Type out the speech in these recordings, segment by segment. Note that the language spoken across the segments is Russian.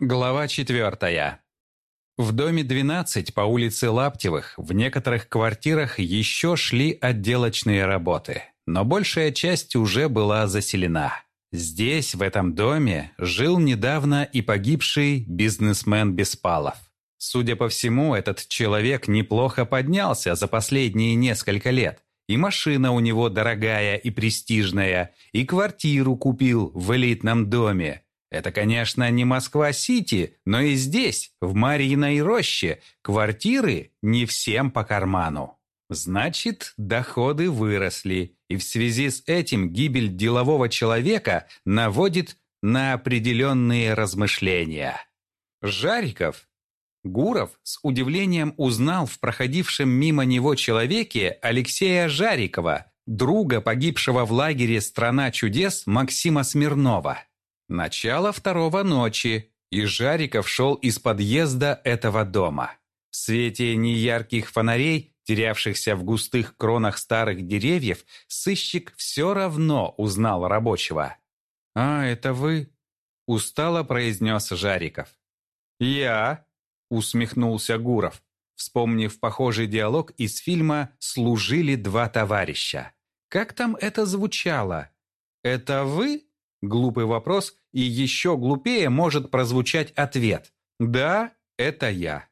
Глава четвертая. В доме 12 по улице Лаптевых в некоторых квартирах еще шли отделочные работы, но большая часть уже была заселена. Здесь, в этом доме, жил недавно и погибший бизнесмен Беспалов. Судя по всему, этот человек неплохо поднялся за последние несколько лет. И машина у него дорогая и престижная, и квартиру купил в элитном доме, это, конечно, не Москва-Сити, но и здесь, в Марьиной роще, квартиры не всем по карману. Значит, доходы выросли, и в связи с этим гибель делового человека наводит на определенные размышления. Жариков, Гуров с удивлением узнал в проходившем мимо него человеке Алексея Жарикова, друга погибшего в лагере «Страна чудес» Максима Смирнова. Начало второго ночи, и Жариков шел из подъезда этого дома. В свете неярких фонарей, терявшихся в густых кронах старых деревьев, сыщик все равно узнал рабочего. «А, это вы?» – устало произнес Жариков. «Я?» – усмехнулся Гуров, вспомнив похожий диалог из фильма «Служили два товарища». Как там это звучало? «Это вы?» Глупый вопрос, и еще глупее может прозвучать ответ. «Да, это я».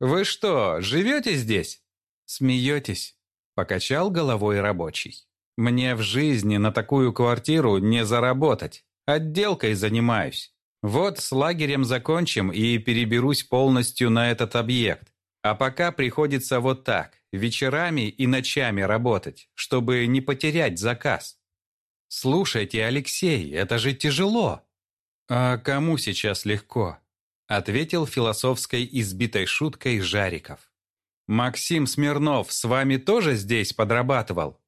«Вы что, живете здесь?» «Смеетесь», – покачал головой рабочий. «Мне в жизни на такую квартиру не заработать. Отделкой занимаюсь. Вот с лагерем закончим и переберусь полностью на этот объект. А пока приходится вот так, вечерами и ночами работать, чтобы не потерять заказ. «Слушайте, Алексей, это же тяжело!» «А кому сейчас легко?» Ответил философской избитой шуткой Жариков. «Максим Смирнов с вами тоже здесь подрабатывал?»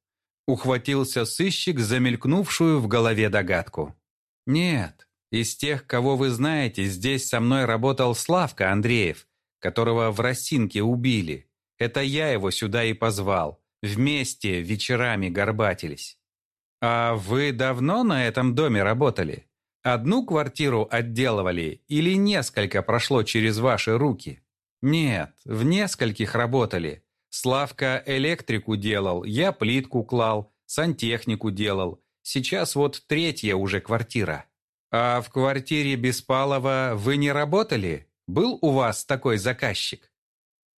Ухватился сыщик замелькнувшую в голове догадку. «Нет, из тех, кого вы знаете, здесь со мной работал Славка Андреев, которого в Росинке убили. Это я его сюда и позвал. Вместе вечерами горбатились. «А вы давно на этом доме работали? Одну квартиру отделывали или несколько прошло через ваши руки?» «Нет, в нескольких работали. Славка электрику делал, я плитку клал, сантехнику делал. Сейчас вот третья уже квартира. А в квартире Беспалова вы не работали? Был у вас такой заказчик?»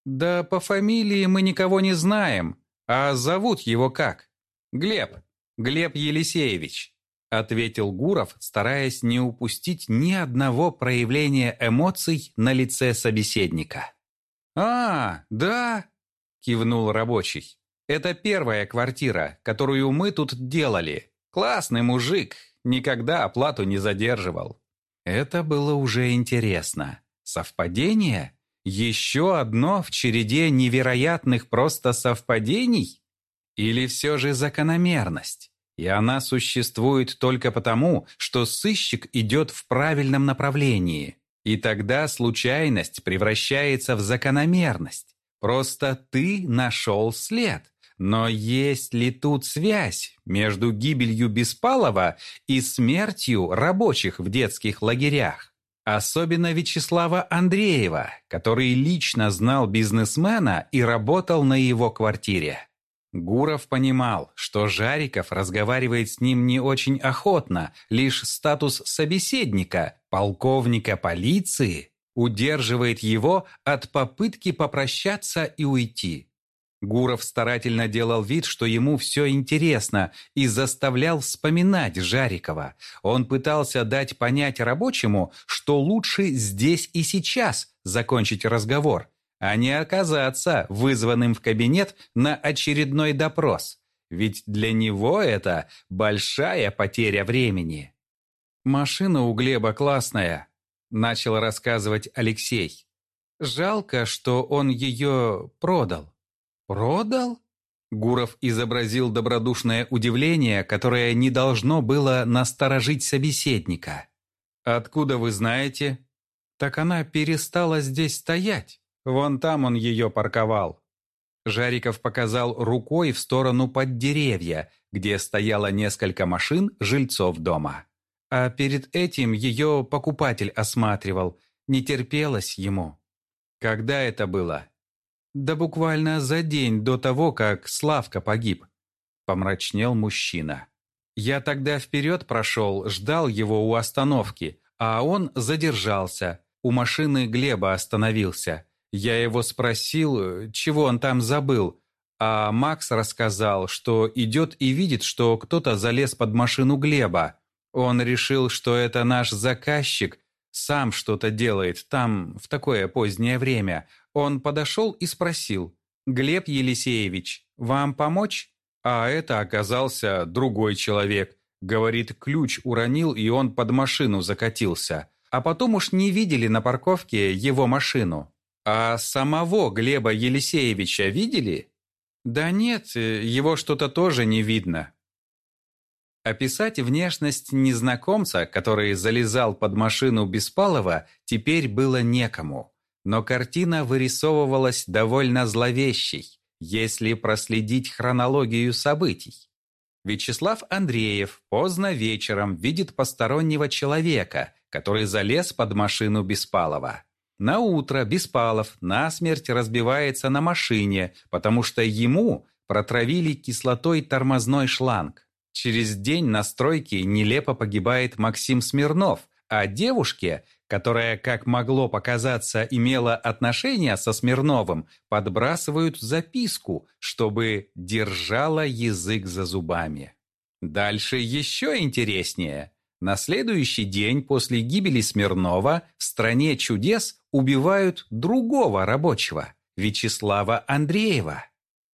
«Да по фамилии мы никого не знаем. А зовут его как?» «Глеб», Глеб Елисеевич», — ответил Гуров, стараясь не упустить ни одного проявления эмоций на лице собеседника. «А, да», — кивнул рабочий. «Это первая квартира, которую мы тут делали. Классный мужик, никогда оплату не задерживал». Это было уже интересно. Совпадение? Еще одно в череде невероятных просто совпадений? Или все же закономерность? И она существует только потому, что сыщик идет в правильном направлении. И тогда случайность превращается в закономерность. Просто ты нашел след. Но есть ли тут связь между гибелью Беспалова и смертью рабочих в детских лагерях? Особенно Вячеслава Андреева, который лично знал бизнесмена и работал на его квартире. Гуров понимал, что Жариков разговаривает с ним не очень охотно, лишь статус собеседника, полковника полиции, удерживает его от попытки попрощаться и уйти. Гуров старательно делал вид, что ему все интересно, и заставлял вспоминать Жарикова. Он пытался дать понять рабочему, что лучше здесь и сейчас закончить разговор – а не оказаться вызванным в кабинет на очередной допрос. Ведь для него это большая потеря времени. «Машина у Глеба классная», – начал рассказывать Алексей. «Жалко, что он ее продал». «Продал?» Гуров изобразил добродушное удивление, которое не должно было насторожить собеседника. «Откуда вы знаете?» «Так она перестала здесь стоять». Вон там он ее парковал». Жариков показал рукой в сторону под деревья, где стояло несколько машин жильцов дома. а перед этим ее покупатель осматривал. Не терпелось ему. Когда это было? Да буквально за день до того, как Славка погиб. Помрачнел мужчина. Я тогда вперед прошел, ждал его у остановки, а он задержался. У машины Глеба остановился. Я его спросил, чего он там забыл, а Макс рассказал, что идет и видит, что кто-то залез под машину Глеба. Он решил, что это наш заказчик, сам что-то делает там в такое позднее время. Он подошел и спросил, «Глеб Елисеевич, вам помочь?» А это оказался другой человек. Говорит, ключ уронил, и он под машину закатился. А потом уж не видели на парковке его машину. А самого Глеба Елисеевича видели? Да нет, его что-то тоже не видно. Описать внешность незнакомца, который залезал под машину Беспалова, теперь было некому. Но картина вырисовывалась довольно зловещей, если проследить хронологию событий. Вячеслав Андреев поздно вечером видит постороннего человека, который залез под машину Беспалова. На утро Беспалов насмерть разбивается на машине, потому что ему протравили кислотой тормозной шланг. Через день на стройке нелепо погибает Максим Смирнов, а девушке, которая, как могло показаться, имела отношение со Смирновым, подбрасывают записку, чтобы держала язык за зубами. Дальше еще интереснее. На следующий день после гибели Смирнова в «Стране чудес» убивают другого рабочего, Вячеслава Андреева.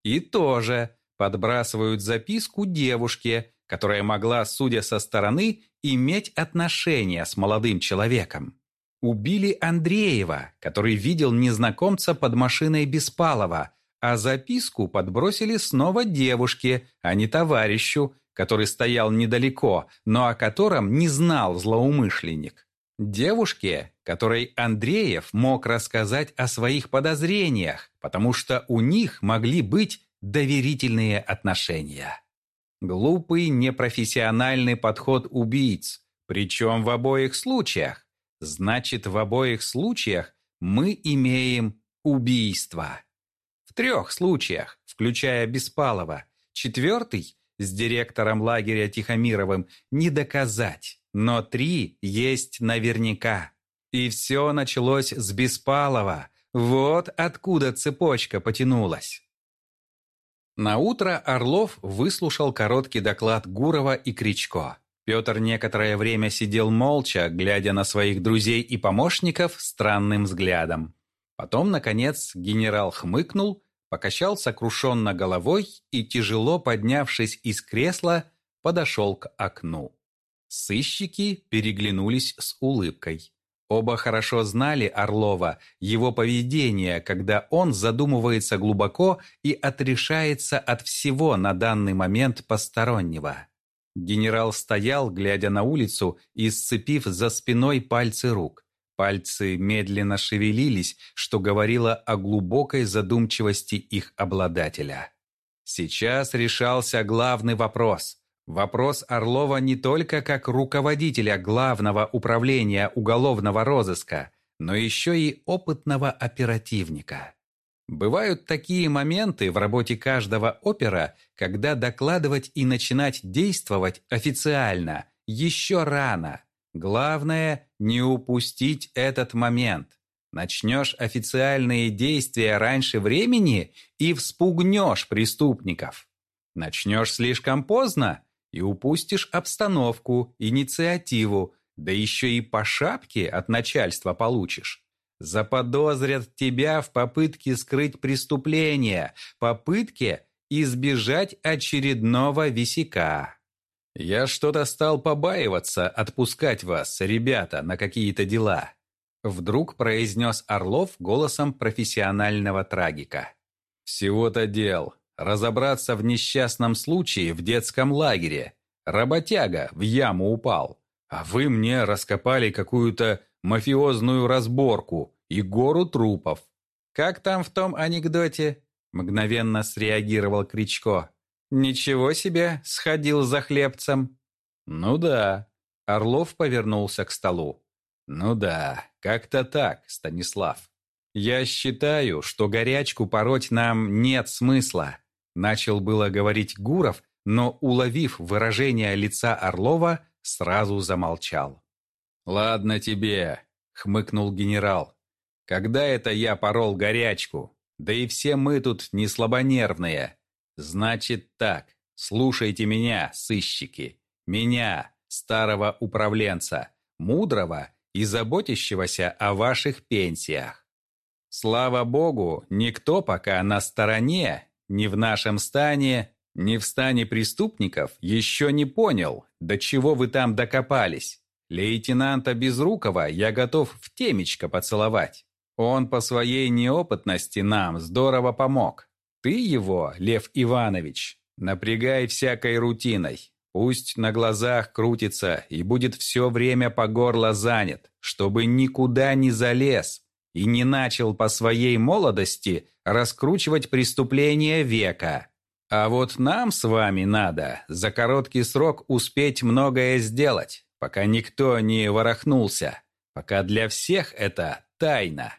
И тоже подбрасывают записку девушке, которая могла, судя со стороны, иметь отношение с молодым человеком. Убили Андреева, который видел незнакомца под машиной Беспалова, а записку подбросили снова девушке, а не товарищу, который стоял недалеко, но о котором не знал злоумышленник. Девушке, которой Андреев мог рассказать о своих подозрениях, потому что у них могли быть доверительные отношения. Глупый, непрофессиональный подход убийц, причем в обоих случаях. Значит, в обоих случаях мы имеем убийство. В трех случаях, включая Беспалова. Четвертый с директором лагеря Тихомировым не доказать, но три есть наверняка. И все началось с Беспалова. Вот откуда цепочка потянулась. На утро Орлов выслушал короткий доклад Гурова и Кричко. Петр некоторое время сидел молча, глядя на своих друзей и помощников странным взглядом. Потом, наконец, генерал хмыкнул, покачал сокрушенно головой и, тяжело поднявшись из кресла, подошел к окну. Сыщики переглянулись с улыбкой. Оба хорошо знали Орлова, его поведение, когда он задумывается глубоко и отрешается от всего на данный момент постороннего. Генерал стоял, глядя на улицу и сцепив за спиной пальцы рук. Пальцы медленно шевелились, что говорило о глубокой задумчивости их обладателя. Сейчас решался главный вопрос – Вопрос Орлова не только как руководителя Главного управления уголовного розыска, но еще и опытного оперативника. Бывают такие моменты в работе каждого опера, когда докладывать и начинать действовать официально еще рано. Главное – не упустить этот момент. Начнешь официальные действия раньше времени и вспугнешь преступников. Начнешь слишком поздно и упустишь обстановку, инициативу, да еще и по шапке от начальства получишь. Заподозрят тебя в попытке скрыть преступление, попытке избежать очередного висяка. Я что-то стал побаиваться отпускать вас, ребята, на какие-то дела. Вдруг произнес Орлов голосом профессионального трагика. Всего-то дел, разобраться в несчастном случае в детском лагере. Работяга в яму упал. А вы мне раскопали какую-то мафиозную разборку и гору трупов. Как там в том анекдоте? Мгновенно среагировал Кричко. Ничего себе, сходил за хлебцем. Ну да. Орлов повернулся к столу. «Ну да, как-то так, Станислав. Я считаю, что горячку пороть нам нет смысла», начал было говорить Гуров, но, уловив выражение лица Орлова, сразу замолчал. «Ладно тебе», — хмыкнул генерал. «Когда это я порол горячку? Да и все мы тут не слабонервные. Значит так, слушайте меня, сыщики. Меня, старого управленца, мудрого и заботящегося о ваших пенсиях. Слава богу, никто пока на стороне, ни в нашем стане, ни в стане преступников еще не понял, до чего вы там докопались. Лейтенанта Безрукова я готов в темечко поцеловать. Он по своей неопытности нам здорово помог. Ты его, Лев Иванович, напрягай всякой рутиной. Пусть на глазах крутится и будет все время по горло занят, чтобы никуда не залез и не начал по своей молодости раскручивать преступления века. А вот нам с вами надо за короткий срок успеть многое сделать, пока никто не ворохнулся, пока для всех это тайна.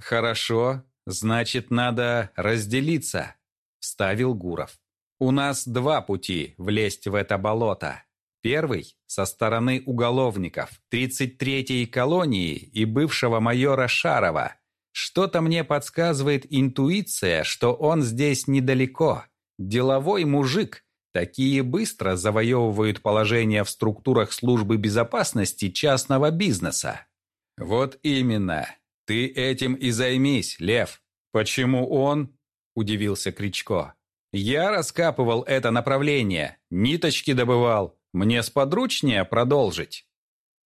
Хорошо, значит, надо разделиться, вставил Гуров. У нас два пути влезть в это болото. Первый – со стороны уголовников 33-й колонии и бывшего майора Шарова. Что-то мне подсказывает интуиция, что он здесь недалеко. Деловой мужик. Такие быстро завоевывают положение в структурах службы безопасности частного бизнеса. Вот именно. Ты этим и займись, Лев. Почему он? Удивился Кричко. Я раскапывал это направление, ниточки добывал. Мне сподручнее продолжить.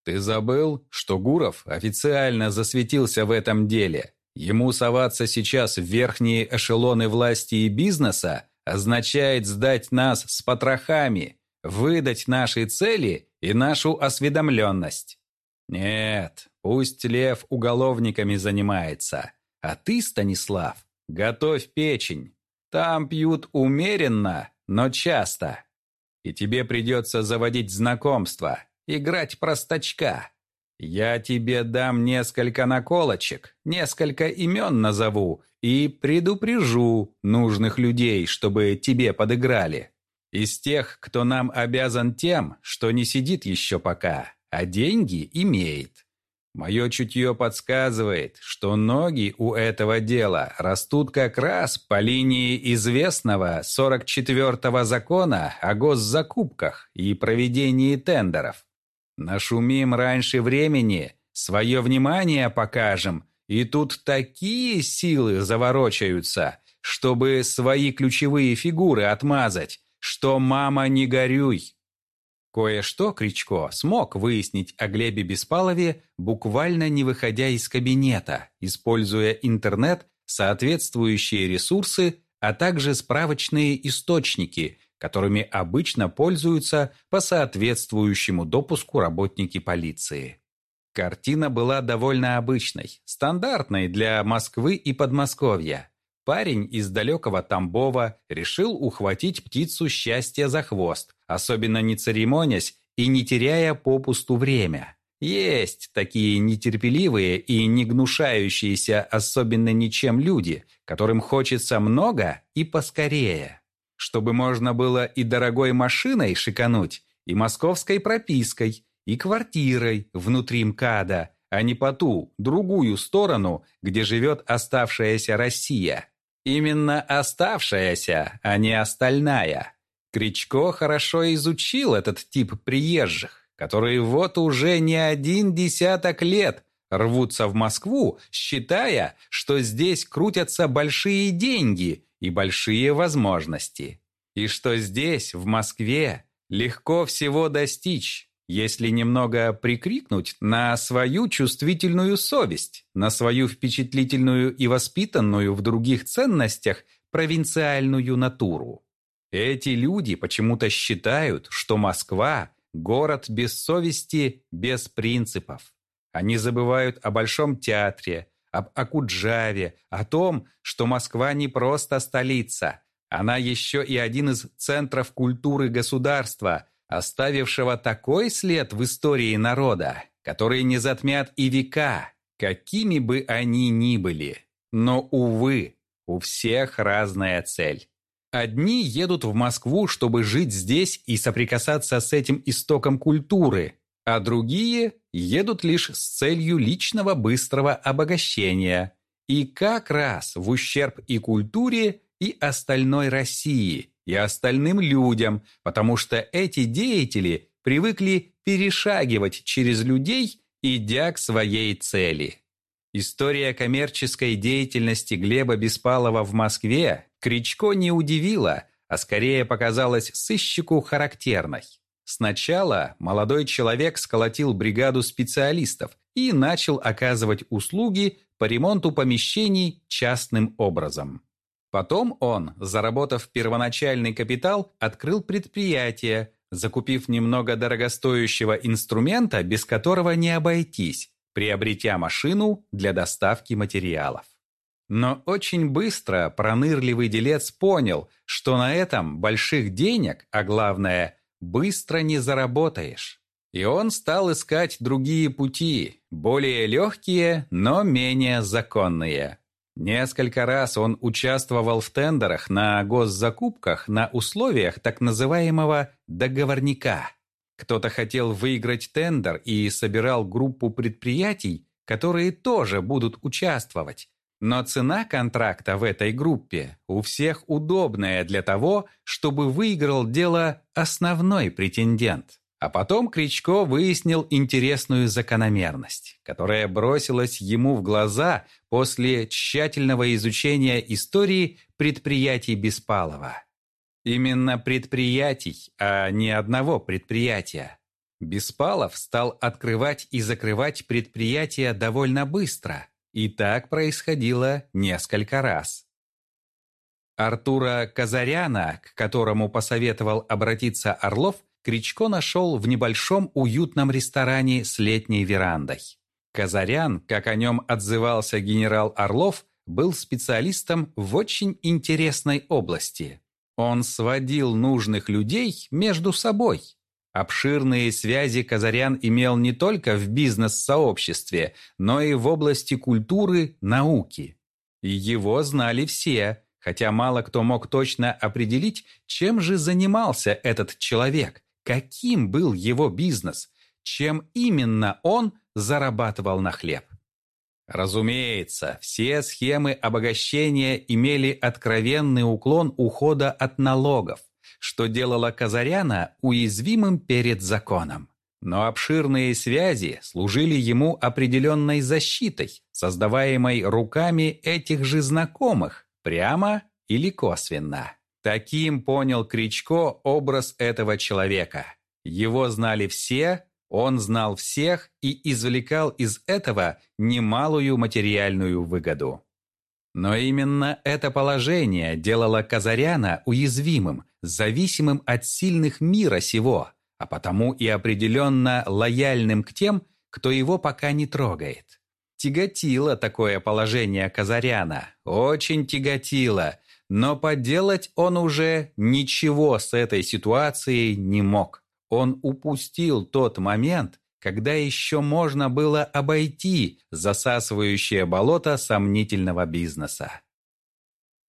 Ты забыл, что Гуров официально засветился в этом деле. Ему соваться сейчас в верхние эшелоны власти и бизнеса означает сдать нас с потрохами, выдать наши цели и нашу осведомленность. Нет, пусть Лев уголовниками занимается, а ты, Станислав, готовь печень. Там пьют умеренно, но часто. И тебе придется заводить знакомства, играть простачка. Я тебе дам несколько наколочек, несколько имен назову и предупрежу нужных людей, чтобы тебе подыграли. Из тех, кто нам обязан тем, что не сидит еще пока, а деньги имеет. Мое чутье подсказывает, что ноги у этого дела растут как раз по линии известного 44-го закона о госзакупках и проведении тендеров. Нашумим раньше времени, свое внимание покажем, и тут такие силы заворочаются, чтобы свои ключевые фигуры отмазать, что мама не горюй. Кое-что Кричко смог выяснить о Глебе Беспалове, буквально не выходя из кабинета, используя интернет, соответствующие ресурсы, а также справочные источники, которыми обычно пользуются по соответствующему допуску работники полиции. Картина была довольно обычной, стандартной для Москвы и Подмосковья. Парень из далекого Тамбова решил ухватить птицу счастья за хвост, особенно не церемонясь и не теряя попусту время. Есть такие нетерпеливые и не гнушающиеся особенно ничем люди, которым хочется много и поскорее. Чтобы можно было и дорогой машиной шикануть, и московской пропиской, и квартирой внутри МКАДа, а не по ту, другую сторону, где живет оставшаяся Россия. Именно оставшаяся, а не остальная. Кричко хорошо изучил этот тип приезжих, которые вот уже не один десяток лет рвутся в Москву, считая, что здесь крутятся большие деньги и большие возможности. И что здесь, в Москве, легко всего достичь, если немного прикрикнуть на свою чувствительную совесть, на свою впечатлительную и воспитанную в других ценностях провинциальную натуру. Эти люди почему-то считают, что Москва – город без совести, без принципов. Они забывают о Большом театре, об Акуджаве, о том, что Москва не просто столица, она еще и один из центров культуры государства – оставившего такой след в истории народа, который не затмят и века, какими бы они ни были. Но, увы, у всех разная цель. Одни едут в Москву, чтобы жить здесь и соприкасаться с этим истоком культуры, а другие едут лишь с целью личного быстрого обогащения. И как раз в ущерб и культуре, и остальной России, и остальным людям, потому что эти деятели привыкли перешагивать через людей, идя к своей цели. История коммерческой деятельности Глеба Беспалова в Москве Кричко не удивила, а скорее показалась сыщику характерной. Сначала молодой человек сколотил бригаду специалистов и начал оказывать услуги по ремонту помещений частным образом. Потом он, заработав первоначальный капитал, открыл предприятие, закупив немного дорогостоящего инструмента, без которого не обойтись, приобретя машину для доставки материалов. Но очень быстро пронырливый делец понял, что на этом больших денег, а главное, быстро не заработаешь. И он стал искать другие пути, более легкие, но менее законные. Несколько раз он участвовал в тендерах на госзакупках на условиях так называемого «договорника». Кто-то хотел выиграть тендер и собирал группу предприятий, которые тоже будут участвовать. Но цена контракта в этой группе у всех удобная для того, чтобы выиграл дело основной претендент. А потом Кричко выяснил интересную закономерность, которая бросилась ему в глаза после тщательного изучения истории предприятий Беспалова. Именно предприятий, а не одного предприятия. Беспалов стал открывать и закрывать предприятия довольно быстро, и так происходило несколько раз. Артура Казаряна, к которому посоветовал обратиться Орлов, Кричко нашел в небольшом уютном ресторане с летней верандой. Казарян, как о нем отзывался генерал Орлов, был специалистом в очень интересной области. Он сводил нужных людей между собой. Обширные связи Казарян имел не только в бизнес-сообществе, но и в области культуры, науки. И его знали все, хотя мало кто мог точно определить, чем же занимался этот человек, каким был его бизнес, чем именно он зарабатывал на хлеб. Разумеется, все схемы обогащения имели откровенный уклон ухода от налогов, что делало Казаряна уязвимым перед законом. Но обширные связи служили ему определенной защитой, создаваемой руками этих же знакомых, прямо или косвенно. Таким понял Кричко образ этого человека. Его знали все, он знал всех и извлекал из этого немалую материальную выгоду. Но именно это положение делало Казаряна уязвимым, зависимым от сильных мира сего, а потому и определенно лояльным к тем, кто его пока не трогает. Тяготило такое положение Казаряна, очень тяготило, но поделать он уже ничего с этой ситуацией не мог. Он упустил тот момент, когда еще можно было обойти засасывающее болото сомнительного бизнеса.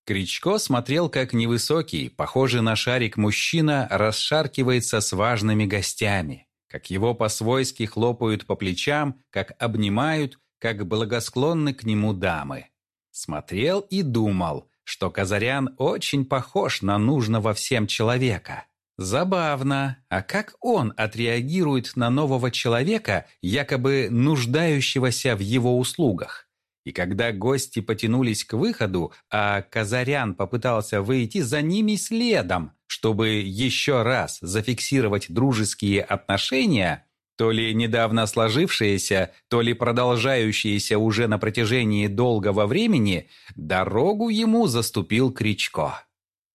Кричко смотрел, как невысокий, похожий на шарик мужчина расшаркивается с важными гостями, как его по-свойски хлопают по плечам, как обнимают, как благосклонны к нему дамы. Смотрел и думал, что Казарян очень похож на нужного всем человека. Забавно, а как он отреагирует на нового человека, якобы нуждающегося в его услугах? И когда гости потянулись к выходу, а Казарян попытался выйти за ними следом, чтобы еще раз зафиксировать дружеские отношения, то ли недавно сложившиеся, то ли продолжающиеся уже на протяжении долгого времени, дорогу ему заступил Кричко.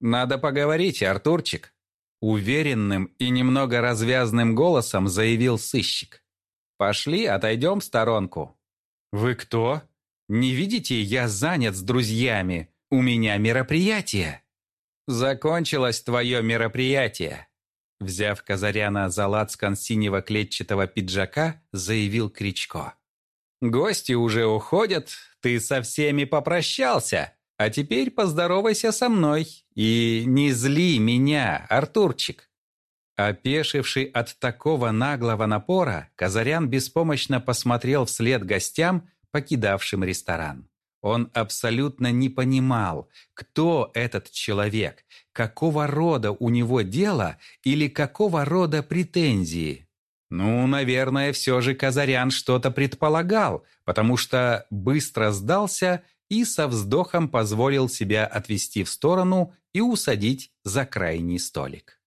«Надо поговорить, Артурчик», — уверенным и немного развязным голосом заявил сыщик. «Пошли, отойдем в сторонку». «Вы кто? Не видите, я занят с друзьями. У меня мероприятие». «Закончилось твое мероприятие», Взяв Казаряна за лацкан синего клетчатого пиджака, заявил Кричко. «Гости уже уходят, ты со всеми попрощался, а теперь поздоровайся со мной и не зли меня, Артурчик». Опешивший от такого наглого напора, Казарян беспомощно посмотрел вслед гостям, покидавшим ресторан. Он абсолютно не понимал, кто этот человек, какого рода у него дело или какого рода претензии. Ну, наверное, все же Казарян что-то предполагал, потому что быстро сдался и со вздохом позволил себя отвести в сторону и усадить за крайний столик.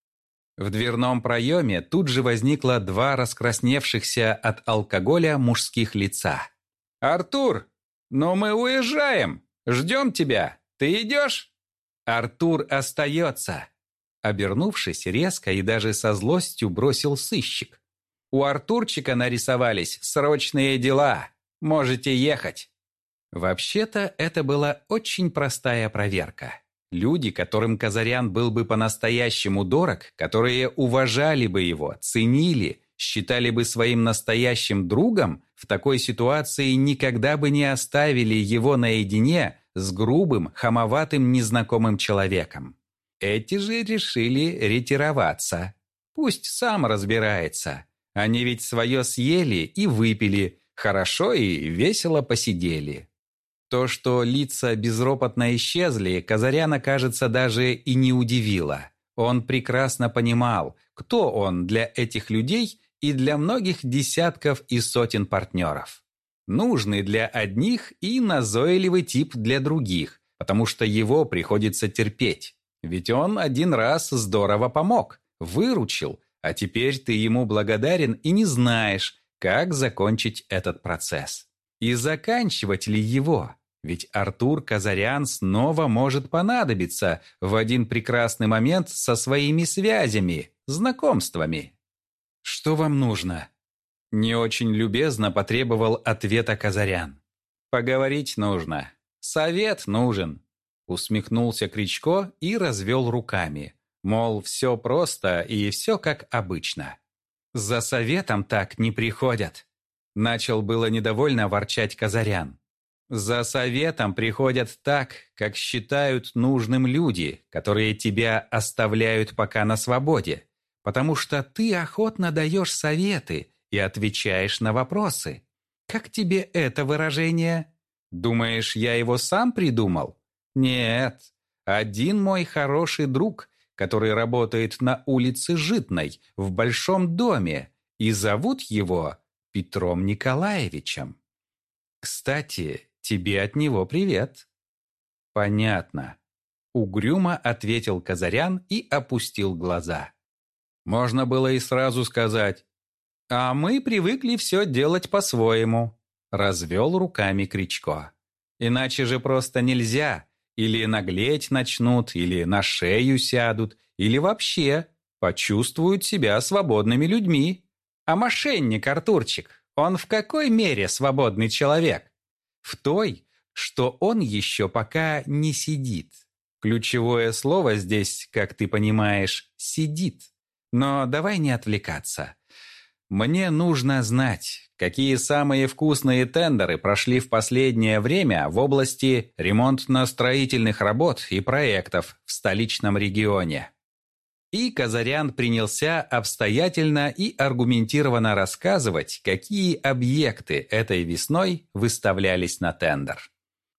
В дверном проеме тут же возникло два раскрасневшихся от алкоголя мужских лица. «Артур, но мы уезжаем! Ждем тебя! Ты идешь?» «Артур остается!» Обернувшись резко и даже со злостью бросил сыщик. «У Артурчика нарисовались срочные дела. Можете ехать!» Вообще-то это была очень простая проверка. Люди, которым Казарян был бы по-настоящему дорог, которые уважали бы его, ценили, считали бы своим настоящим другом, в такой ситуации никогда бы не оставили его наедине с грубым, хамоватым незнакомым человеком. Эти же решили ретироваться. Пусть сам разбирается. Они ведь свое съели и выпили, хорошо и весело посидели. То, что лица безропотно исчезли, Казаряна, кажется, даже и не удивило. Он прекрасно понимал, кто он для этих людей и для многих десятков и сотен партнеров. Нужный для одних и назойливый тип для других, потому что его приходится терпеть. Ведь он один раз здорово помог, выручил, а теперь ты ему благодарен и не знаешь, как закончить этот процесс. И заканчивать ли его? Ведь Артур Казарян снова может понадобиться в один прекрасный момент со своими связями, знакомствами. «Что вам нужно?» Не очень любезно потребовал ответа Казарян. «Поговорить нужно. Совет нужен», усмехнулся Кричко и развел руками. Мол, все просто и все как обычно. «За советом так не приходят», начал было недовольно ворчать Казарян. «За советом приходят так, как считают нужным люди, которые тебя оставляют пока на свободе потому что ты охотно даешь советы и отвечаешь на вопросы. Как тебе это выражение? Думаешь, я его сам придумал? Нет. Один мой хороший друг, который работает на улице Житной в большом доме, и зовут его Петром Николаевичем. Кстати, тебе от него привет. Понятно. Угрюмо ответил Казарян и опустил глаза. Можно было и сразу сказать. «А мы привыкли все делать по-своему», — развел руками Кричко. «Иначе же просто нельзя. Или наглеть начнут, или на шею сядут, или вообще почувствуют себя свободными людьми. А мошенник Артурчик, он в какой мере свободный человек? В той, что он еще пока не сидит. Ключевое слово здесь, как ты понимаешь, «сидит». Но давай не отвлекаться. Мне нужно знать, какие самые вкусные тендеры прошли в последнее время в области ремонтно-строительных работ и проектов в столичном регионе. И Казарян принялся обстоятельно и аргументированно рассказывать, какие объекты этой весной выставлялись на тендер.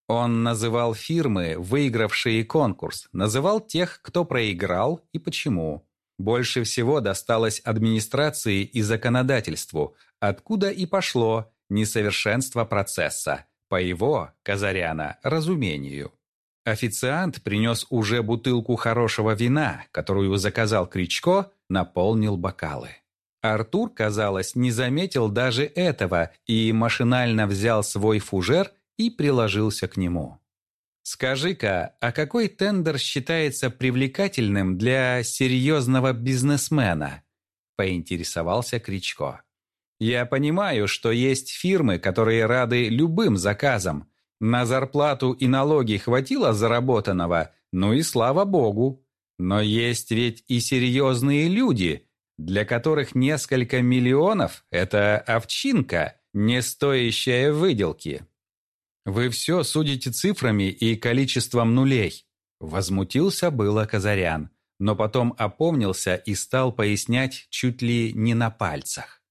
Он называл фирмы, выигравшие конкурс, называл тех, кто проиграл и почему. Больше всего досталось администрации и законодательству, откуда и пошло несовершенство процесса, по его, Казаряна, разумению. Официант принес уже бутылку хорошего вина, которую заказал Кричко, наполнил бокалы. Артур, казалось, не заметил даже этого и машинально взял свой фужер и приложился к нему. Скажи-ка, а какой тендер считается привлекательным для серьезного бизнесмена? Поинтересовался Кричко. Я понимаю, что есть фирмы, которые рады любым заказам. На зарплату и налоги хватило заработанного, ну и слава богу. Но есть ведь и серьезные люди, для которых несколько миллионов – это овчинка, не стоящая выделки. Вы все судите цифрами и количеством нулей. Возмутился было Казарян, но потом опомнился и стал пояснять чуть ли не на пальцах.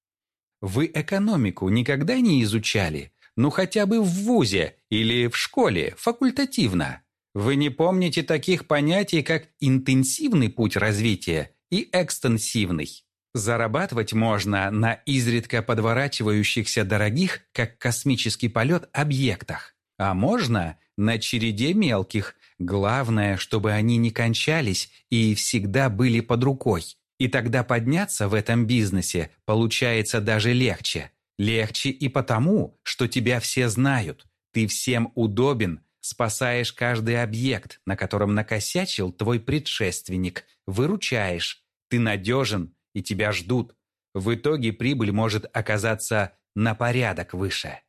Вы экономику никогда не изучали? Ну хотя бы в ВУЗе или в школе, факультативно. Вы не помните таких понятий, как интенсивный путь развития и экстенсивный. Зарабатывать можно на изредка подворачивающихся дорогих, как космический полет, объектах. А можно на череде мелких. Главное, чтобы они не кончались и всегда были под рукой. И тогда подняться в этом бизнесе получается даже легче. Легче и потому, что тебя все знают. Ты всем удобен, спасаешь каждый объект, на котором накосячил твой предшественник, выручаешь. Ты надежен, и тебя ждут. В итоге прибыль может оказаться на порядок выше.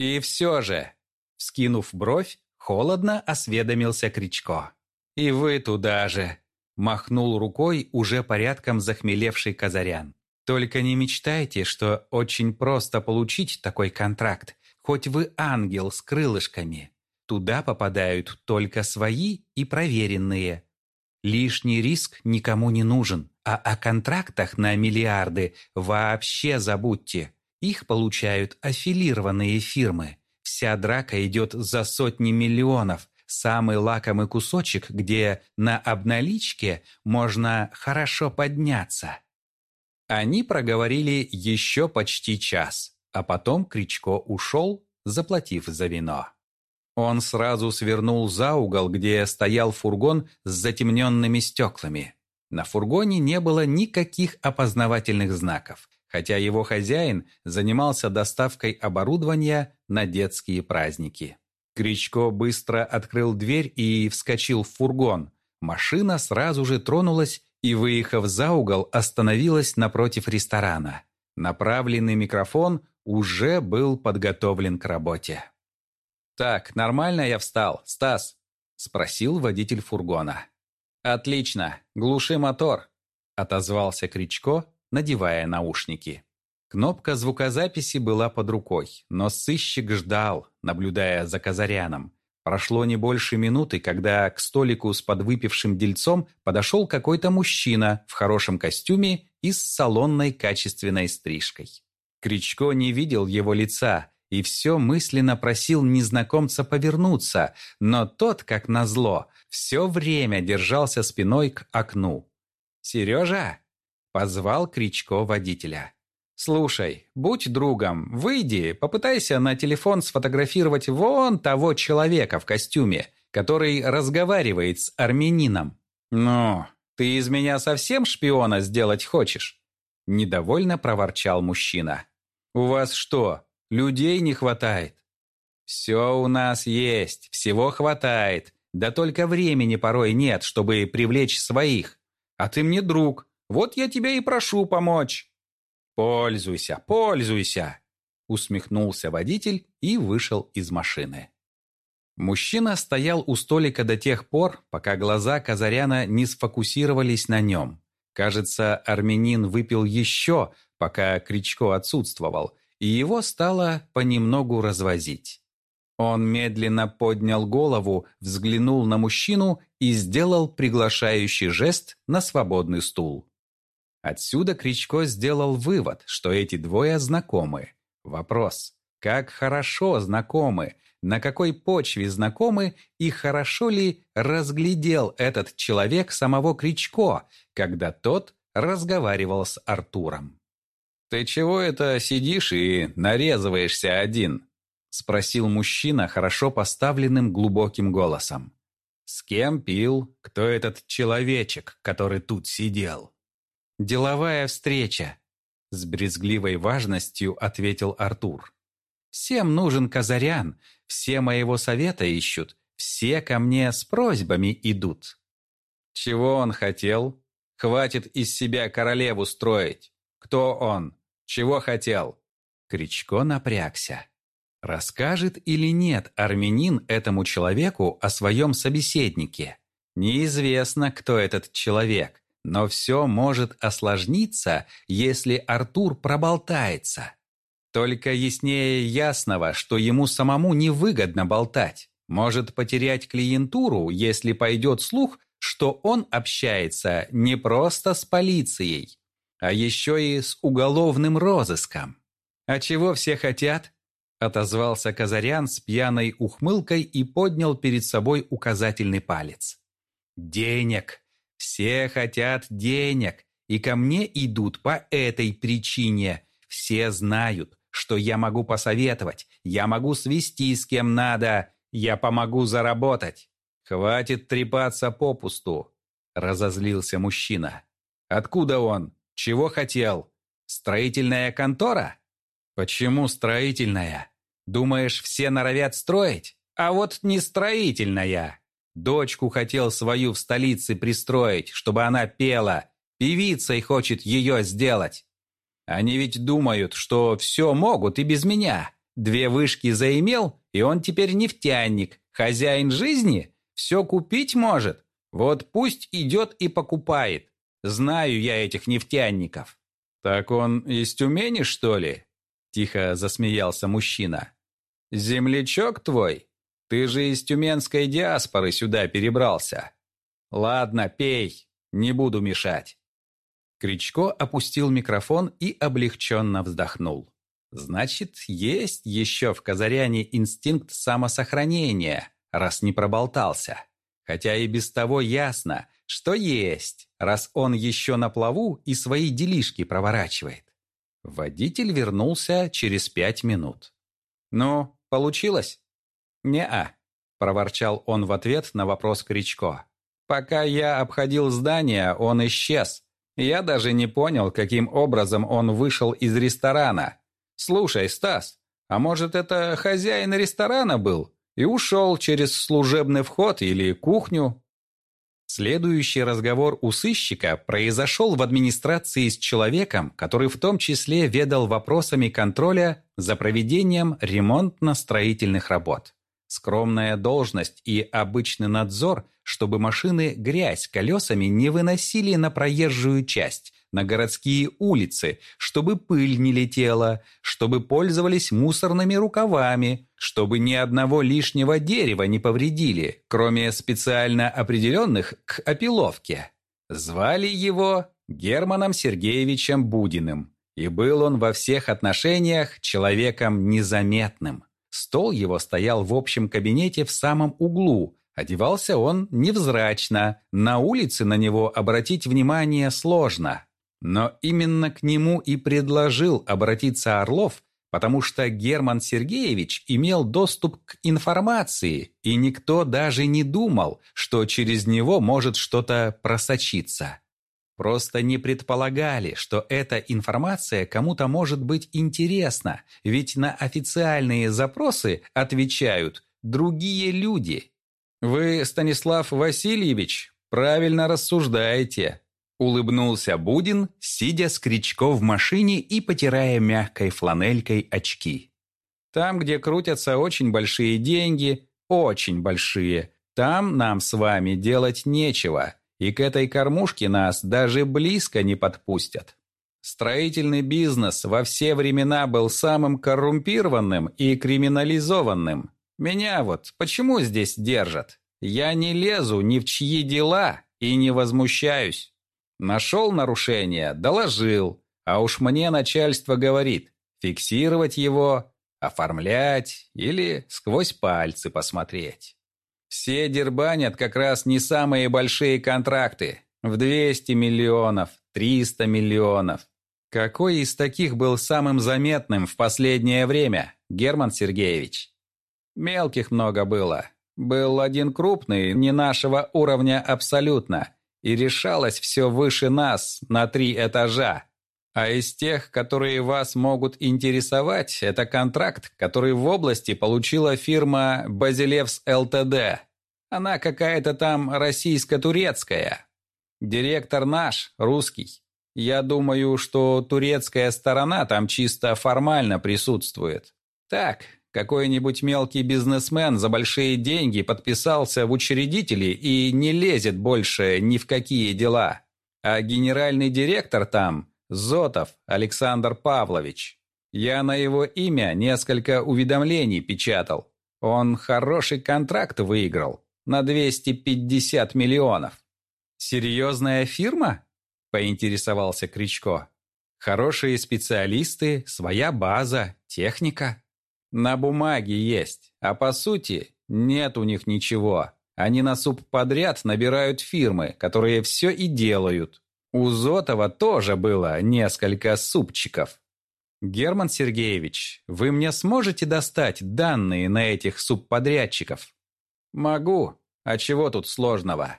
И все же, вскинув бровь, холодно осведомился Кричко. «И вы туда же!» – махнул рукой уже порядком захмелевший Казарян. «Только не мечтайте, что очень просто получить такой контракт, хоть вы ангел с крылышками. Туда попадают только свои и проверенные. Лишний риск никому не нужен. А о контрактах на миллиарды вообще забудьте. Их получают аффилированные фирмы. Вся драка идет за сотни миллионов. Самый лакомый кусочек, где на обналичке можно хорошо подняться. Они проговорили еще почти час, а потом Кричко ушел, заплатив за вино. Он сразу свернул за угол, где стоял фургон с затемненными стеклами. На фургоне не было никаких опознавательных знаков, хотя его хозяин занимался доставкой оборудования на детские праздники. Кричко быстро открыл дверь и вскочил в фургон. Машина сразу же тронулась и, выехав за угол, остановилась напротив ресторана. Направленный микрофон уже был подготовлен к работе. «Так, нормально я встал, Стас?» – спросил водитель фургона. «Отлично, глуши мотор», – отозвался Кричко, надевая наушники. Кнопка звукозаписи была под рукой, но сыщик ждал, наблюдая за Казаряном. Прошло не больше минуты, когда к столику с подвыпившим дельцом подошел какой-то мужчина в хорошем костюме и с салонной качественной стрижкой. Кричко не видел его лица и все мысленно просил незнакомца повернуться, но тот, как назло, все время держался спиной к окну. «Сережа!» – позвал Кричко водителя. «Слушай, будь другом, выйди, попытайся на телефон сфотографировать вон того человека в костюме, который разговаривает с армянином. Ну, ты из меня совсем шпиона сделать хочешь?» Недовольно проворчал мужчина. «У вас что, людей не хватает?» «Все у нас есть, всего хватает. Да только времени порой нет, чтобы привлечь своих. А ты мне друг, вот я тебя и прошу помочь». «Пользуйся, пользуйся!» Усмехнулся водитель и вышел из машины. Мужчина стоял у столика до тех пор, пока глаза Казаряна не сфокусировались на нем. Кажется, армянин выпил еще, пока Кричко отсутствовал, и его стало понемногу развозить. Он медленно поднял голову, взглянул на мужчину и сделал приглашающий жест на свободный стул. Отсюда Кричко сделал вывод, что эти двое знакомы. Вопрос, как хорошо знакомы, на какой почве знакомы и хорошо ли разглядел этот человек самого Кричко, когда тот разговаривал с Артуром. «Ты чего это сидишь и нарезываешься один?» — спросил мужчина хорошо поставленным глубоким голосом. «С кем пил? Кто этот человечек, который тут сидел?» «Деловая встреча», — с брезгливой важностью ответил Артур. «Всем нужен Казарян, все моего совета ищут, все ко мне с просьбами идут». «Чего он хотел? Хватит из себя королеву строить. Кто он? Чего хотел?» Кричко напрягся. Расскажет или нет армянин этому человеку о своем собеседнике? Неизвестно, кто этот человек, Но все может осложниться, если Артур проболтается. Только яснее ясного, что ему самому невыгодно болтать. Может потерять клиентуру, если пойдет слух, что он общается не просто с полицией, а еще и с уголовным розыском. «А чего все хотят?» – отозвался Казарян с пьяной ухмылкой и поднял перед собой указательный палец. «Денег! Все хотят денег, и ко мне идут по этой причине. Все знают, что я могу посоветовать, я могу свести с кем надо, я помогу заработать. «Хватит трепаться попусту», — разозлился мужчина. «Откуда он? Чего хотел? Строительная контора?» «Почему строительная? Думаешь, все норовят строить? А вот не строительная. Дочку хотел свою в столице пристроить, чтобы она пела. Певицей хочет ее сделать. Они ведь думают, что все могут и без меня. Две вышки заимел, и он теперь нефтяник, хозяин жизни, все купить может. Вот пусть идет и покупает. Знаю я этих нефтяников». «Так он из Тюмени, что ли?» Тихо засмеялся мужчина. «Землячок твой? Ты же из тюменской диаспоры сюда перебрался. Ладно, пей, не буду мешать». Кричко опустил микрофон и облегченно вздохнул. «Значит, есть еще в Казаряне инстинкт самосохранения, раз не проболтался. Хотя и без того ясно, что есть, раз он еще на плаву и свои делишки проворачивает. Водитель вернулся через пять минут. «Ну, получилось?» «Не-а», – проворчал он в ответ на вопрос Кричко. «Пока я обходил здание, он исчез. Я даже не понял, каким образом он вышел из ресторана. Слушай, Стас, а может, это хозяин ресторана был? и ушел через служебный вход или кухню. Следующий разговор у сыщика произошел в администрации с человеком, который в том числе ведал вопросами контроля за проведением ремонтно-строительных работ. Скромная должность и обычный надзор, чтобы машины грязь колесами не выносили на проезжую часть, на городские улицы, чтобы пыль не летела, чтобы пользовались мусорными рукавами, чтобы ни одного лишнего дерева не повредили, кроме специально определенных к опиловке. Звали его Германом Сергеевичем Будиным, и был он во всех отношениях человеком незаметным. Стол его стоял в общем кабинете в самом углу, Одевался он невзрачно, на улице на него обратить внимание сложно. Но именно к нему и предложил обратиться Орлов, потому что Герман Сергеевич имел доступ к информации, и никто даже не думал, что через него может что-то просочиться. Просто не предполагали, что эта информация кому-то может быть интересна, ведь на официальные запросы отвечают другие люди. «Вы, Станислав Васильевич, правильно рассуждаете», Улыбнулся Будин, сидя с Кричко в машине и потирая мягкой фланелькой очки. «Там, где крутятся очень большие деньги, очень большие, там нам с вами делать нечего, и к этой кормушке нас даже близко не подпустят. Строительный бизнес во все времена был самым коррумпированным и криминализованным. Меня вот почему здесь держат? Я не лезу ни в чьи дела и не возмущаюсь. Нашел нарушение, доложил, а уж мне начальство говорит, фиксировать его, оформлять или сквозь пальцы посмотреть. Все дербанят как раз не самые большие контракты, в 200 миллионов, 300 миллионов. Какой из таких был самым заметным в последнее время, Герман Сергеевич? Мелких много было. Был один крупный, не нашего уровня абсолютно – и решалось все выше нас, на три этажа. А из тех, которые вас могут интересовать, это контракт, который в области получила фирма «Базилевс ЛТД». Она какая-то там российско-турецкая. Директор наш, русский. Я думаю, что турецкая сторона там чисто формально присутствует. Так, какой-нибудь мелкий бизнесмен за большие деньги подписался в учредители и не лезет больше ни в какие дела. А генеральный директор там – Зотов Александр Павлович. Я на его имя несколько уведомлений печатал. Он хороший контракт выиграл на 250 миллионов. «Серьезная фирма?» – поинтересовался Кричко. «Хорошие специалисты, своя база, техника. На бумаге есть, а по сути нет у них ничего. Они на субподряд набирают фирмы, которые все и делают. У Зотова тоже было несколько супчиков. «Герман Сергеевич, вы мне сможете достать данные на этих субподрядчиков?» «Могу. А чего тут сложного?»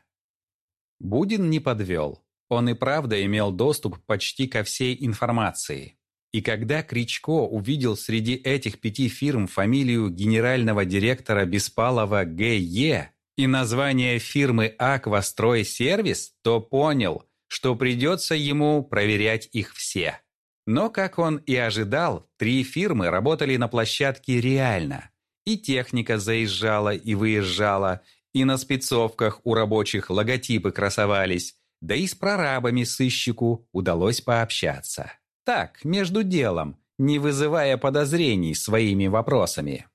Будин не подвел. Он и правда имел доступ почти ко всей информации. И когда Кричко увидел среди этих пяти фирм фамилию генерального директора Беспалова Г.Е. и название фирмы «Аквастрой Сервис», то понял, что придется ему проверять их все. Но, как он и ожидал, три фирмы работали на площадке реально. И техника заезжала и выезжала, и на спецовках у рабочих логотипы красовались, да и с прорабами сыщику удалось пообщаться. Так, между делом, не вызывая подозрений своими вопросами.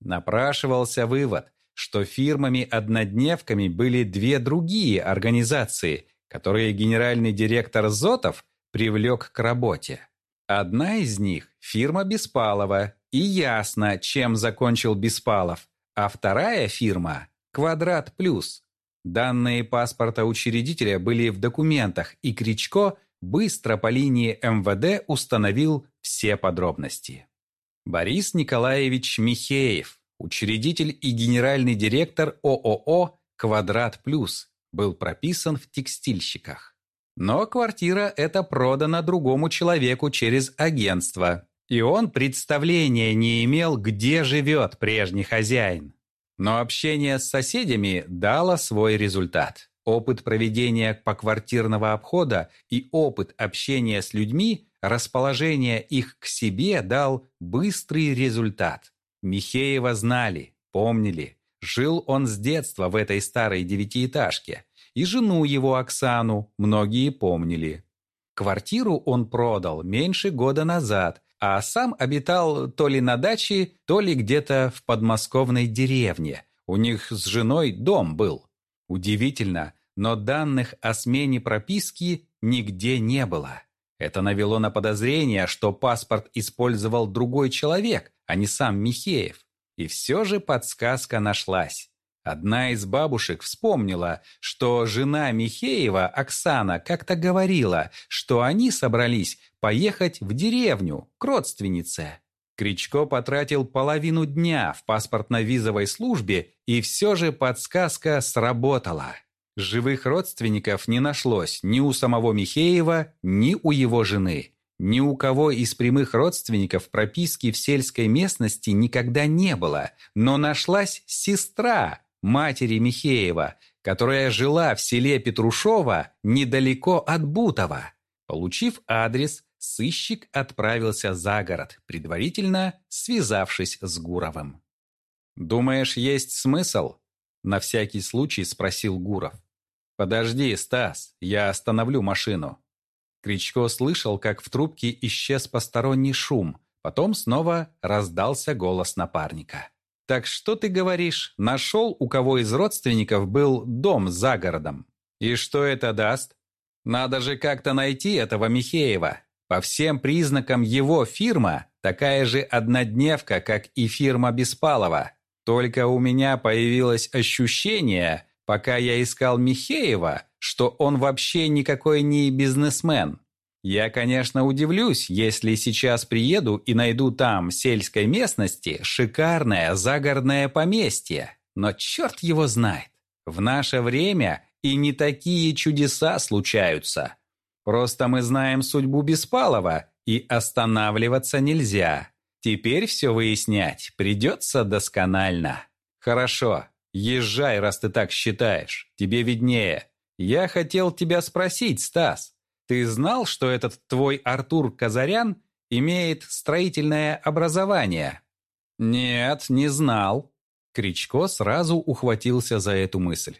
Напрашивался вывод, что фирмами-однодневками были две другие организации, которые генеральный директор Зотов привлек к работе. Одна из них – фирма Беспалова, и ясно, чем закончил Беспалов, а вторая фирма – Квадрат Плюс. Данные паспорта учредителя были в документах, и Кричко быстро по линии МВД установил все подробности. Борис Николаевич Михеев, учредитель и генеральный директор ООО «Квадрат Плюс», был прописан в текстильщиках. Но квартира эта продана другому человеку через агентство, и он представления не имел, где живет прежний хозяин. Но общение с соседями дало свой результат. Опыт проведения поквартирного обхода и опыт общения с людьми, расположение их к себе дал быстрый результат. Михеева знали, помнили. Жил он с детства в этой старой девятиэтажке – и жену его Оксану многие помнили. Квартиру он продал меньше года назад, а сам обитал то ли на даче, то ли где-то в подмосковной деревне. У них с женой дом был. Удивительно, но данных о смене прописки нигде не было. Это навело на подозрение, что паспорт использовал другой человек, а не сам Михеев. И все же подсказка нашлась. Одна из бабушек вспомнила, что жена Михеева, Оксана, как-то говорила, что они собрались поехать в деревню к родственнице. Кричко потратил половину дня в паспортно-визовой службе, и все же подсказка сработала. Живых родственников не нашлось ни у самого Михеева, ни у его жены. Ни у кого из прямых родственников прописки в сельской местности никогда не было, но нашлась сестра, матери Михеева, которая жила в селе Петрушово недалеко от Бутова. Получив адрес, сыщик отправился за город, предварительно связавшись с Гуровым. «Думаешь, есть смысл?» – на всякий случай спросил Гуров. «Подожди, Стас, я остановлю машину». Кричко слышал, как в трубке исчез посторонний шум, потом снова раздался голос напарника. Так что ты говоришь, нашел, у кого из родственников был дом за городом? И что это даст? Надо же как-то найти этого Михеева. По всем признакам его фирма такая же однодневка, как и фирма Беспалова. Только у меня появилось ощущение, пока я искал Михеева, что он вообще никакой не бизнесмен. Я, конечно, удивлюсь, если сейчас приеду и найду там, в сельской местности, шикарное загородное поместье. Но черт его знает. В наше время и не такие чудеса случаются. Просто мы знаем судьбу Беспалова, и останавливаться нельзя. Теперь все выяснять придется досконально. Хорошо, езжай, раз ты так считаешь. Тебе виднее. Я хотел тебя спросить, Стас. Ты знал, что этот твой Артур Казарян имеет строительное образование? Нет, не знал. Кричко сразу ухватился за эту мысль.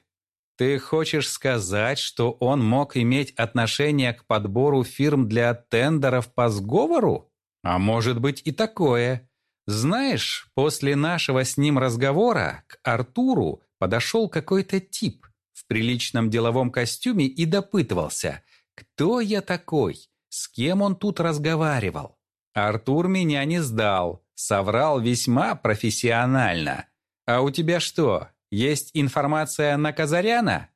Ты хочешь сказать, что он мог иметь отношение к подбору фирм для тендеров по сговору? А может быть и такое. Знаешь, после нашего с ним разговора к Артуру подошел какой-то тип в приличном деловом костюме и допытывался, кто я такой, с кем он тут разговаривал. Артур меня не сдал, соврал весьма профессионально. А у тебя что, есть информация на Казаряна?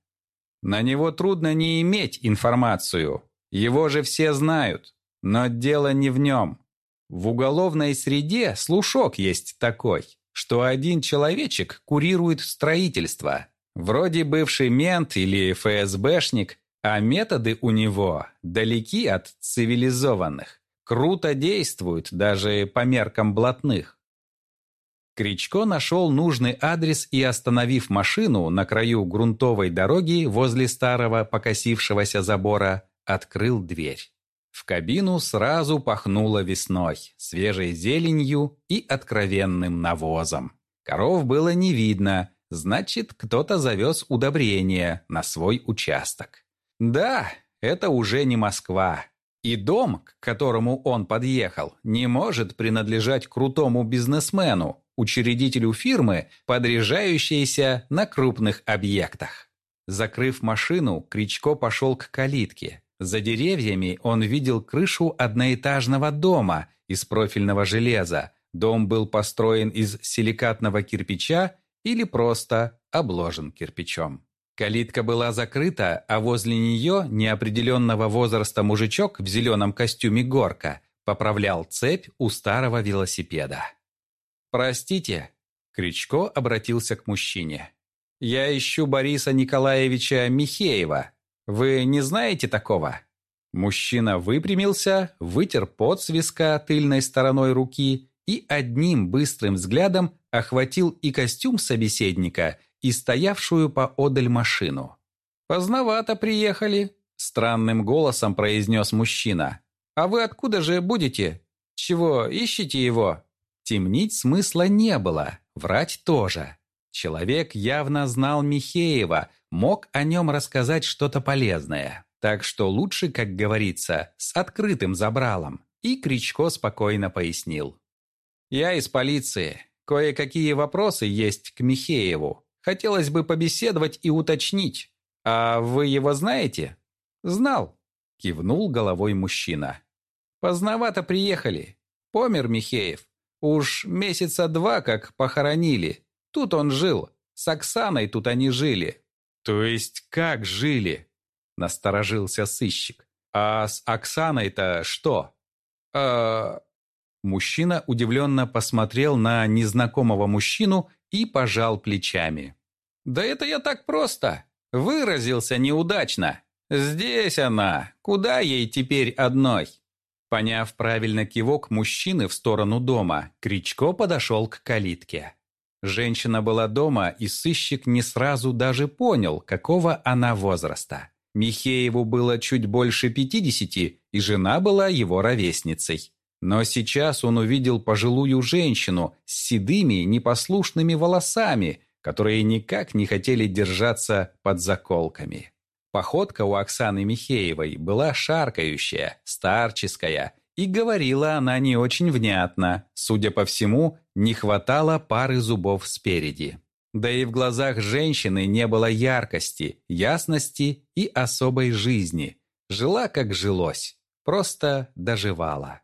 На него трудно не иметь информацию. Его же все знают. Но дело не в нем. В уголовной среде слушок есть такой, что один человечек курирует строительство. Вроде бывший мент или ФСБшник, а методы у него далеки от цивилизованных. Круто действуют даже по меркам блатных. Кричко нашел нужный адрес и, остановив машину на краю грунтовой дороги возле старого покосившегося забора, открыл дверь. В кабину сразу пахнуло весной, свежей зеленью и откровенным навозом. Коров было не видно, значит, кто-то завез удобрения на свой участок. Да, это уже не Москва. И дом, к которому он подъехал, не может принадлежать крутому бизнесмену, учредителю фирмы, подряжающейся на крупных объектах. Закрыв машину, Кричко пошел к калитке. За деревьями он видел крышу одноэтажного дома из профильного железа. Дом был построен из силикатного кирпича или просто обложен кирпичом. Калитка была закрыта, а возле нее неопределенного возраста мужичок в зеленом костюме горка поправлял цепь у старого велосипеда. «Простите», — Кричко обратился к мужчине. «Я ищу Бориса Николаевича Михеева. Вы не знаете такого?» Мужчина выпрямился, вытер пот с виска тыльной стороной руки и одним быстрым взглядом охватил и костюм собеседника, и стоявшую поодаль машину. «Поздновато приехали», — странным голосом произнес мужчина. «А вы откуда же будете? Чего, ищете его?» Темнить смысла не было, врать тоже. Человек явно знал Михеева, мог о нем рассказать что-то полезное. Так что лучше, как говорится, с открытым забралом. И Кричко спокойно пояснил. «Я из полиции. Кое-какие вопросы есть к Михееву. Хотелось бы побеседовать и уточнить. А вы его знаете?» «Знал», — кивнул головой мужчина. «Поздновато приехали. Помер Михеев. Уж месяца два как похоронили. Тут он жил. С Оксаной тут они жили. То есть как жили? Насторожился сыщик. А с Оксаной-то что? А... Мужчина удивленно посмотрел на незнакомого мужчину и пожал плечами. «Да это я так просто. Выразился неудачно. Здесь она. Куда ей теперь одной?» Поняв правильно кивок мужчины в сторону дома, Кричко подошел к калитке. Женщина была дома, и сыщик не сразу даже понял, какого она возраста. Михееву было чуть больше пятидесяти, и жена была его ровесницей. Но сейчас он увидел пожилую женщину с седыми, непослушными волосами, которые никак не хотели держаться под заколками. Походка у Оксаны Михеевой была шаркающая, старческая, и говорила она не очень внятно. Судя по всему, не хватало пары зубов спереди. Да и в глазах женщины не было яркости, ясности и особой жизни. Жила, как жилось, просто доживала.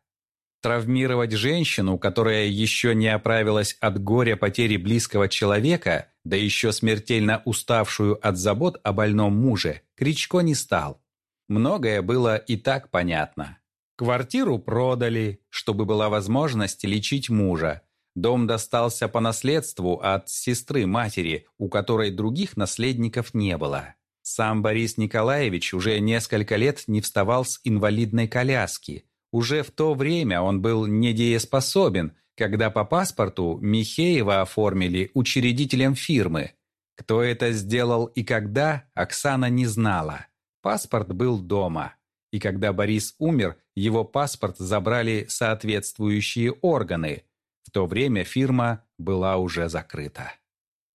Травмировать женщину, которая еще не оправилась от горя потери близкого человека, да еще смертельно уставшую от забот о больном муже, Кричко не стал. Многое было и так понятно. Квартиру продали, чтобы была возможность лечить мужа. Дом достался по наследству от сестры матери, у которой других наследников не было. Сам Борис Николаевич уже несколько лет не вставал с инвалидной коляски – уже в то время он был недееспособен, когда по паспорту Михеева оформили учредителем фирмы. Кто это сделал и когда, Оксана не знала. Паспорт был дома. И когда Борис умер, его паспорт забрали соответствующие органы. В то время фирма была уже закрыта.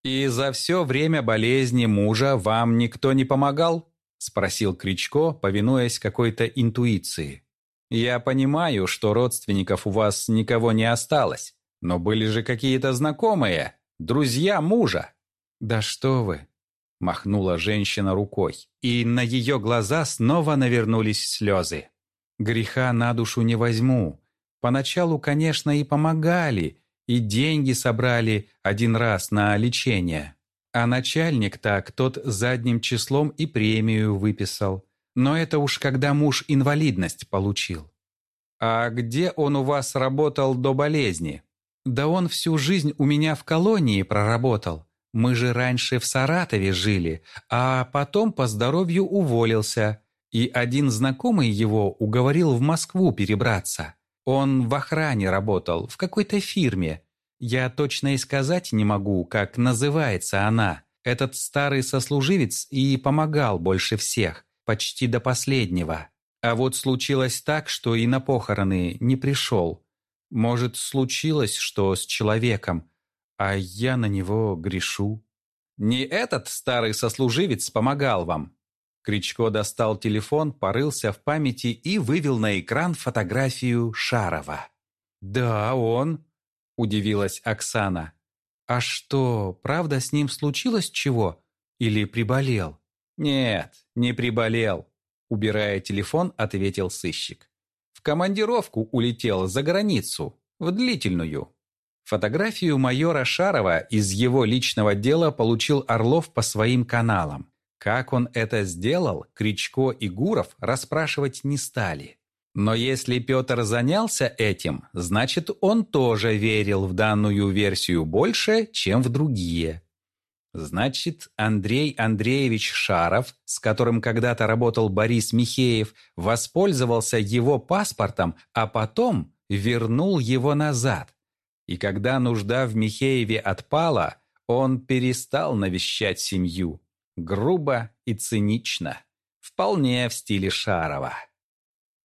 «И за все время болезни мужа вам никто не помогал?» – спросил Кричко, повинуясь какой-то интуиции. «Я понимаю, что родственников у вас никого не осталось, но были же какие-то знакомые, друзья мужа». «Да что вы!» – махнула женщина рукой, и на ее глаза снова навернулись слезы. «Греха на душу не возьму. Поначалу, конечно, и помогали, и деньги собрали один раз на лечение. А начальник так тот задним числом и премию выписал. Но это уж когда муж инвалидность получил. «А где он у вас работал до болезни?» «Да он всю жизнь у меня в колонии проработал. Мы же раньше в Саратове жили, а потом по здоровью уволился. И один знакомый его уговорил в Москву перебраться. Он в охране работал, в какой-то фирме. Я точно и сказать не могу, как называется она. Этот старый сослуживец и помогал больше всех, почти до последнего. А вот случилось так, что и на похороны не пришел. Может, случилось, что с человеком, а я на него грешу. Не этот старый сослуживец помогал вам, Кричко достал телефон, порылся в памяти и вывел на экран фотографию Шарова. «Да, он», – удивилась Оксана. «А что, правда с ним случилось чего? Или приболел?» «Нет, не приболел», – убирая телефон, ответил сыщик. «В командировку улетел за границу, в длительную». Фотографию майора Шарова из его личного дела получил Орлов по своим каналам. Как он это сделал, Кричко и Гуров расспрашивать не стали. Но если Петр занялся этим, значит, он тоже верил в данную версию больше, чем в другие. Значит, Андрей Андреевич Шаров, с которым когда-то работал Борис Михеев, воспользовался его паспортом, а потом вернул его назад. И когда нужда в Михееве отпала, он перестал навещать семью. Грубо и цинично. Вполне в стиле Шарова.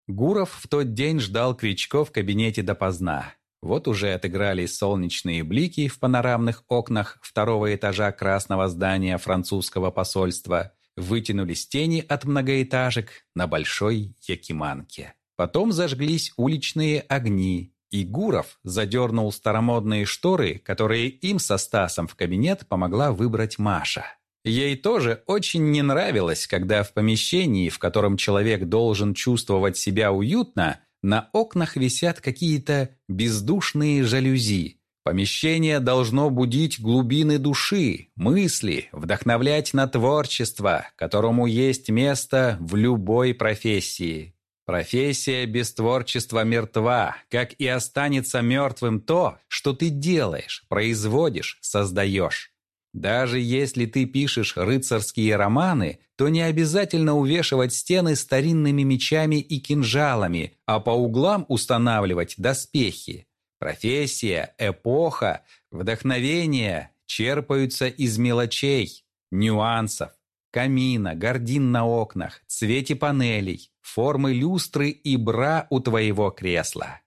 Гуров в тот день ждал Кричко в кабинете допоздна. Вот уже отыгрались солнечные блики в панорамных окнах второго этажа красного здания французского посольства, вытянулись тени от многоэтажек на большой Якиманке. Потом зажглись уличные огни, и Гуров задернул старомодные шторы, которые им со Стасом в кабинет помогла выбрать Маша. Ей тоже очень не нравилось, когда в помещении, в котором человек должен чувствовать себя уютно, на окнах висят какие-то бездушные жалюзи. Помещение должно будить глубины души, мысли, вдохновлять на творчество, которому есть место в любой профессии. Профессия без творчества мертва, как и останется мертвым то, что ты делаешь, производишь, создаешь. Даже если ты пишешь рыцарские романы, то не обязательно увешивать стены старинными мечами и кинжалами, а по углам устанавливать доспехи. Профессия, эпоха, вдохновение черпаются из мелочей, нюансов, камина, гордин на окнах, цвете панелей, формы люстры и бра у твоего кресла.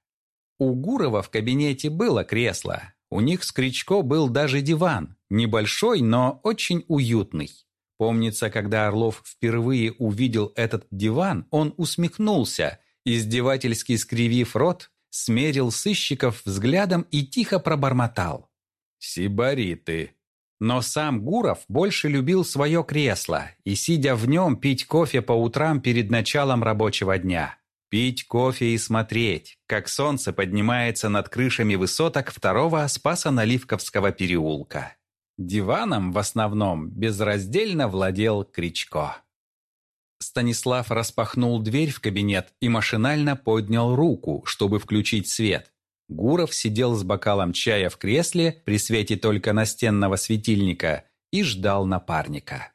У Гурова в кабинете было кресло, у них с Кричко был даже диван, небольшой, но очень уютный. Помнится, когда Орлов впервые увидел этот диван, он усмехнулся, издевательски скривив рот, смерил сыщиков взглядом и тихо пробормотал. «Сибариты». Но сам Гуров больше любил свое кресло и, сидя в нем, пить кофе по утрам перед началом рабочего дня. Пить кофе и смотреть, как солнце поднимается над крышами высоток второго Спаса-Наливковского переулка. Диваном в основном безраздельно владел Кричко. Станислав распахнул дверь в кабинет и машинально поднял руку, чтобы включить свет. Гуров сидел с бокалом чая в кресле при свете только настенного светильника и ждал напарника.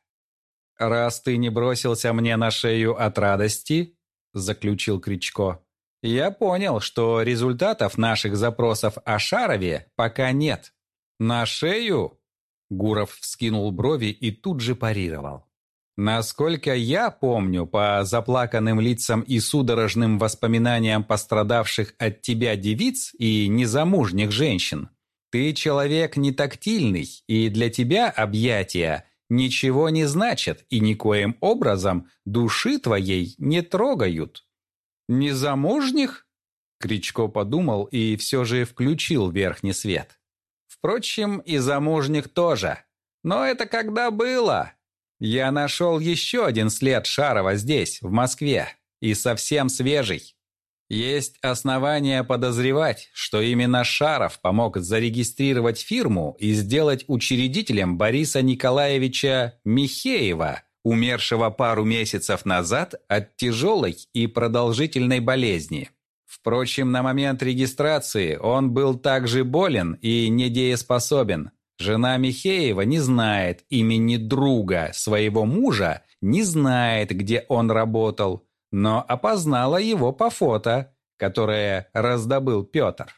«Раз ты не бросился мне на шею от радости, заключил Кричко. «Я понял, что результатов наших запросов о Шарове пока нет. На шею?» Гуров вскинул брови и тут же парировал. Насколько я помню, по заплаканным лицам и судорожным воспоминаниям пострадавших от тебя девиц и незамужних женщин, Ты человек не тактильный, и для тебя объятия ничего не значат и никоим образом души твоей не трогают. Незамужних? Кричко подумал и все же включил верхний свет. Впрочем, и замужних тоже. Но это когда было? Я нашел еще один след Шарова здесь, в Москве, и совсем свежий. Есть основания подозревать, что именно Шаров помог зарегистрировать фирму и сделать учредителем Бориса Николаевича Михеева, умершего пару месяцев назад от тяжелой и продолжительной болезни. Впрочем, на момент регистрации он был также болен и недееспособен. Жена Михеева не знает имени друга своего мужа, не знает, где он работал, но опознала его по фото, которое раздобыл Петр.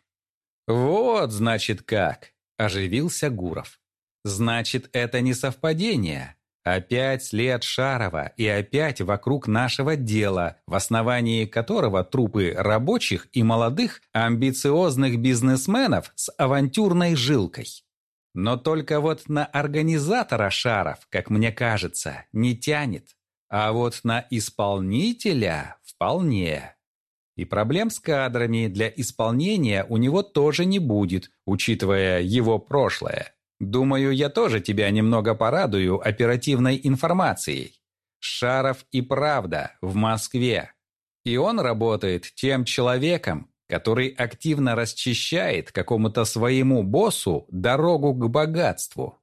«Вот, значит, как!» – оживился Гуров. «Значит, это не совпадение. Опять след Шарова и опять вокруг нашего дела, в основании которого трупы рабочих и молодых амбициозных бизнесменов с авантюрной жилкой. Но только вот на организатора Шаров, как мне кажется, не тянет. А вот на исполнителя вполне. И проблем с кадрами для исполнения у него тоже не будет, учитывая его прошлое. Думаю, я тоже тебя немного порадую оперативной информацией. Шаров и правда в Москве. И он работает тем человеком, который активно расчищает какому-то своему боссу дорогу к богатству.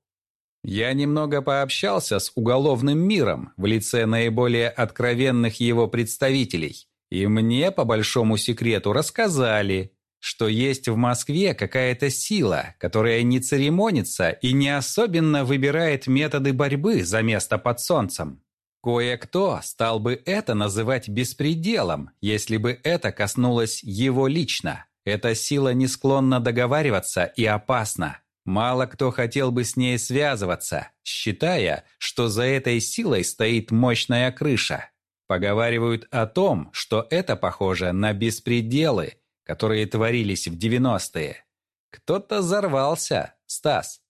Я немного пообщался с уголовным миром в лице наиболее откровенных его представителей, и мне по большому секрету рассказали, что есть в Москве какая-то сила, которая не церемонится и не особенно выбирает методы борьбы за место под солнцем. Кое-кто стал бы это называть беспределом, если бы это коснулось его лично. Эта сила не склонна договариваться и опасна. Мало кто хотел бы с ней связываться, считая, что за этой силой стоит мощная крыша. Поговаривают о том, что это похоже на беспределы, которые творились в 90-е. Кто-то взорвался, Стас.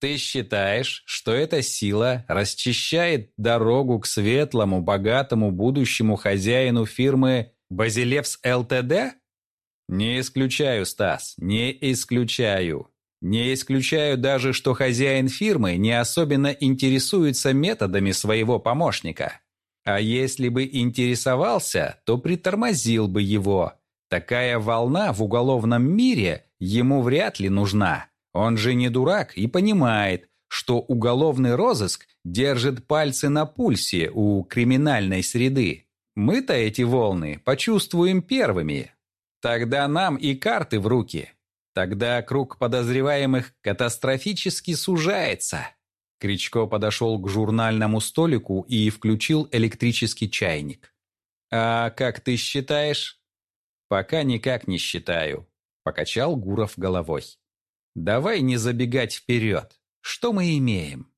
Ты считаешь, что эта сила расчищает дорогу к светлому, богатому будущему хозяину фирмы «Базилевс ЛТД»? Не исключаю, Стас, не исключаю. Не исключаю даже, что хозяин фирмы не особенно интересуется методами своего помощника. А если бы интересовался, то притормозил бы его. Такая волна в уголовном мире ему вряд ли нужна. Он же не дурак и понимает, что уголовный розыск держит пальцы на пульсе у криминальной среды. Мы-то эти волны почувствуем первыми. Тогда нам и карты в руки. Тогда круг подозреваемых катастрофически сужается. Кричко подошел к журнальному столику и включил электрический чайник. «А как ты считаешь?» «Пока никак не считаю», — покачал Гуров головой. «Давай не забегать вперед. Что мы имеем?»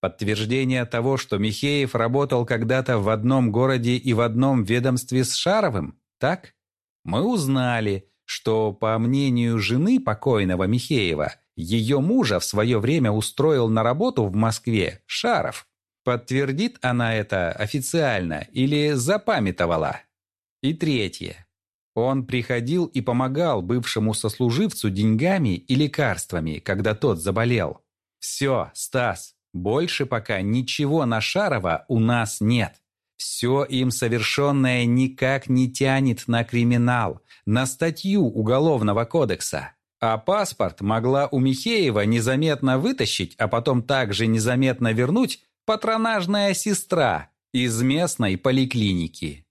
Подтверждение того, что Михеев работал когда-то в одном городе и в одном ведомстве с Шаровым, так? Мы узнали, что, по мнению жены покойного Михеева, ее мужа в свое время устроил на работу в Москве Шаров. Подтвердит она это официально или запамятовала? И третье. Он приходил и помогал бывшему сослуживцу деньгами и лекарствами, когда тот заболел. Все, Стас, больше пока ничего на Шарова у нас нет. Все им совершенное никак не тянет на криминал, на статью Уголовного кодекса. А паспорт могла у Михеева незаметно вытащить, а потом также незаметно вернуть патронажная сестра из местной поликлиники.